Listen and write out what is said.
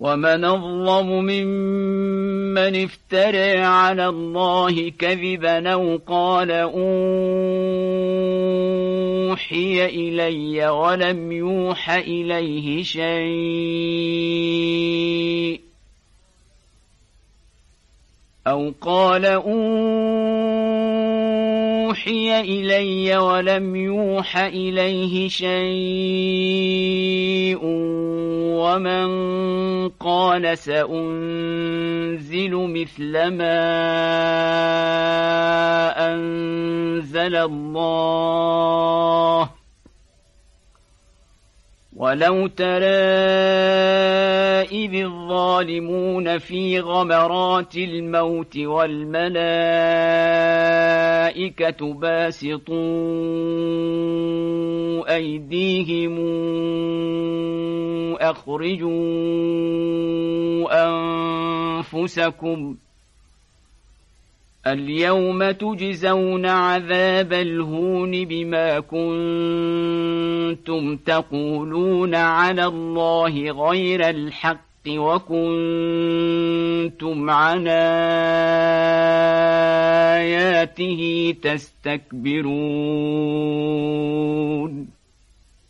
ومن اظلم ممن افترى على الله كذبا أو قال اوحي الي ولم يوح اليه شيء أو قال اوحي الي ولم يوح اليه شيء ومن قال سأنزل مثل ما أنزل الله. ولو ترى إذ الظالمون في غمرات الموت والملائكة باسطوا أيديهم أخرجوا أنفسكم اليوم تجزون عذاب الهون بما كنتم تقولون على الله غير الحق وكنتم عن آياته تستكبرون